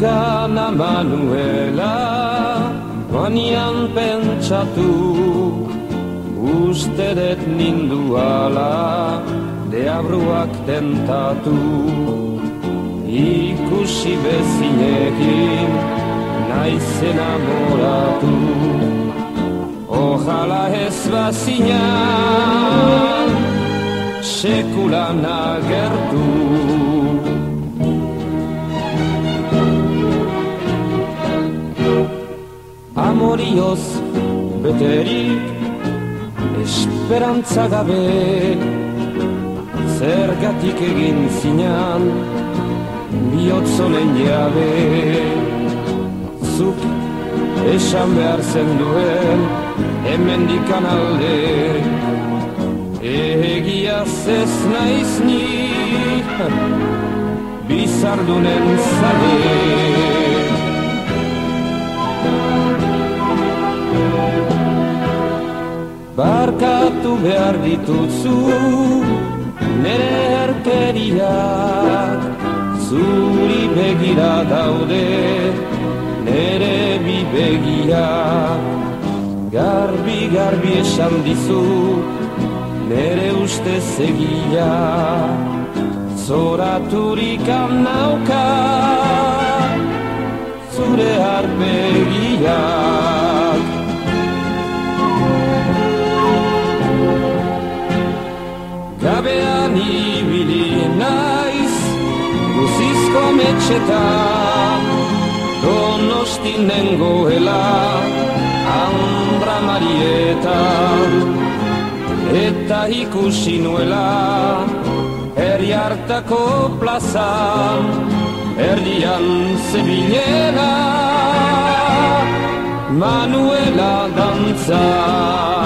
gana Manuela Manian pentsatu Uste dut nindu ala Deabruak tentatu. Ikusi bezinekin Naiz enamoratu Ojalá ez bazinan Sekulan agertu amorioz beterik esperantza gabe. Zergatik egin zinan bihotzonen jabe. Zuk esan behar zen duen hemen dikan alde egia zez naiz ni bizardunen zale Barkatu behar dituzu nere erkeriak Zuri begira daude nere bi begiak Garbi garbi esan dizu nere uste zegia Zoraturik nauka zure arpegiak Metxetan Donosti nengoela Andra Marietan Eta ikusi nuela Herri hartako plazan Erdian zebilera Manuela dantzan